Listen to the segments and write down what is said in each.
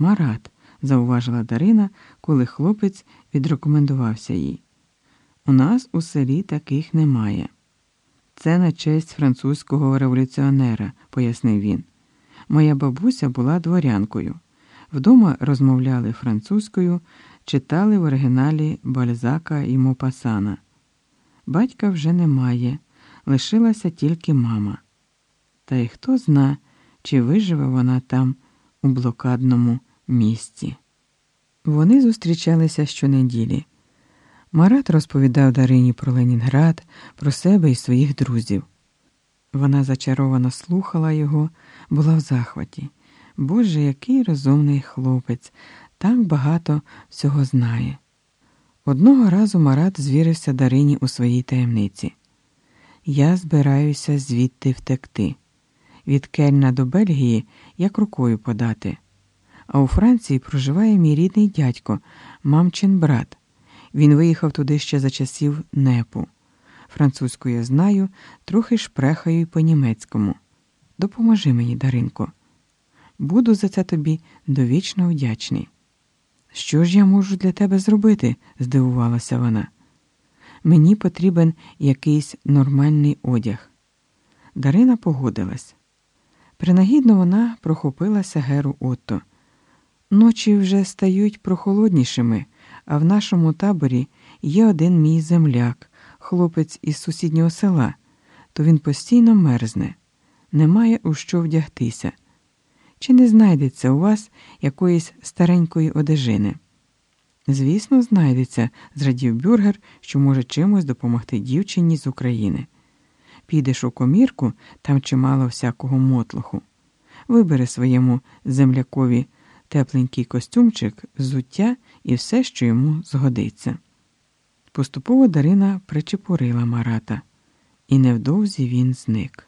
Марат, зауважила Дарина, коли хлопець відрекомендувався їй. У нас у селі таких немає. Це на честь французького революціонера, пояснив він. Моя бабуся була дворянкою. Вдома розмовляли французькою, читали в оригіналі Бальзака і Мопасана. Батька вже немає, лишилася тільки мама. Та й хто зна, чи виживе вона там у блокадному місці. Вони зустрічалися щонеділі. Марат розповідав Дарині про Ленінград, про себе і своїх друзів. Вона зачаровано слухала його, була в захваті. Боже, який розумний хлопець, так багато всього знає. Одного разу Марат звірився Дарині у своїй таємниці. Я збираюся звідти втекти. Від Кельна до Бельгії як рукою подати. А у Франції проживає мій рідний дядько, мамчин брат. Він виїхав туди ще за часів непу. Французьку я знаю, трохи шпрехаю й по-німецькому. Допоможи мені, Даринко. Буду за це тобі довічно вдячний. Що ж я можу для тебе зробити? здивувалася вона. Мені потрібен якийсь нормальний одяг. Дарина погодилась. Принагідно вона прохопилася геру Отто. Ночі вже стають прохолоднішими, а в нашому таборі є один мій земляк, хлопець із сусіднього села, то він постійно мерзне, немає у що вдягтися. Чи не знайдеться у вас якоїсь старенької одежини? Звісно, знайдеться, зрадів бюргер, що може чимось допомогти дівчині з України. Підеш у комірку, там чимало всякого мотлуху. Вибери своєму землякові тепленький костюмчик, зуття і все, що йому згодиться. Поступово Дарина причепурила Марата, і невдовзі він зник.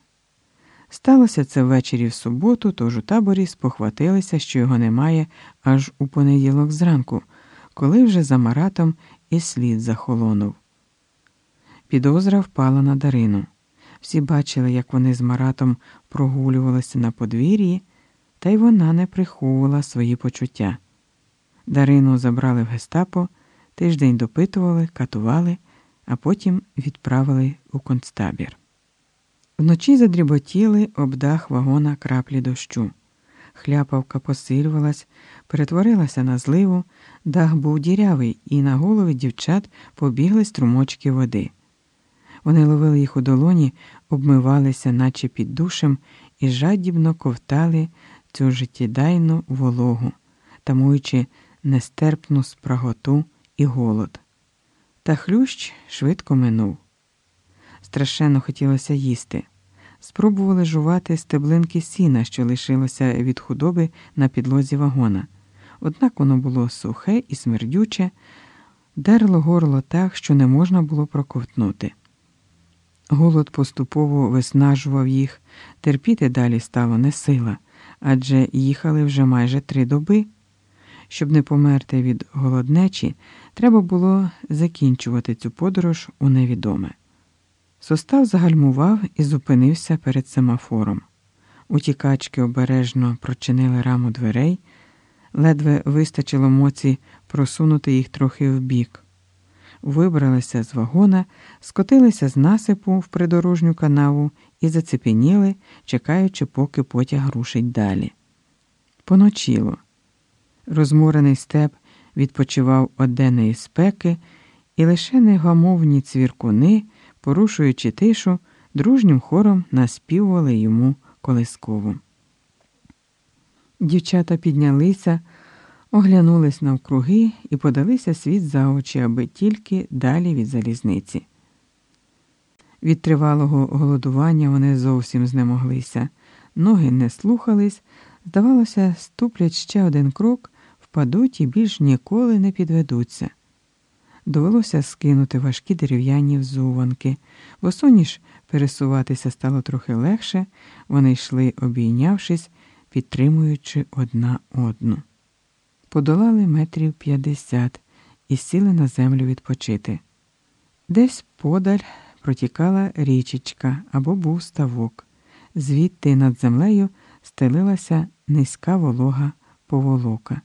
Сталося це ввечері в суботу, тож у таборі спохватилися, що його немає аж у понеділок зранку, коли вже за Маратом і слід захолонув. Підозра впала на Дарину. Всі бачили, як вони з Маратом прогулювалися на подвір'ї, та й вона не приховувала свої почуття. Дарину забрали в гестапо, тиждень допитували, катували, а потім відправили у концтабір. Вночі задріботіли об дах вагона краплі дощу. Хляпавка посилювалась, перетворилася на зливу, дах був дірявий, і на голови дівчат побігли струмочки води. Вони ловили їх у долоні, обмивалися, наче під душем, і жадібно ковтали цю життєдайну вологу, тамуючи нестерпну спраготу і голод. Та хлющ швидко минув. Страшенно хотілося їсти. Спробували жувати стеблинки сіна, що лишилося від худоби на підлозі вагона. Однак воно було сухе і смердюче, дерло горло так, що не можна було проковтнути. Голод поступово виснажував їх, терпіти далі стало не сила, адже їхали вже майже три доби. Щоб не померти від голоднечі, треба було закінчувати цю подорож у невідоме. Состав загальмував і зупинився перед семафором. Утікачки обережно прочинили раму дверей, ледве вистачило моці просунути їх трохи вбік. Вибралися з вагона, скотилися з насипу в придорожню канаву і зацепеніли, чекаючи, поки потяг рушить далі. Поночіло. Розморений степ відпочивав оденної спеки, і лише негамовні цвіркуни порушуючи тишу, дружнім хором наспівували йому колискову. Дівчата піднялися, оглянулись навкруги і подалися світ за очі, аби тільки далі від залізниці. Від тривалого голодування вони зовсім знемоглися, ноги не слухались, здавалося, ступлять ще один крок, впадуть і більш ніколи не підведуться. Довелося скинути важкі дерев'яні взуванки, бо соніш пересуватися стало трохи легше, вони йшли, обійнявшись, підтримуючи одна одну. Подолали метрів п'ятдесят і сіли на землю відпочити. Десь подаль протікала річечка або був ставок, звідти над землею стелилася низька волога поволока.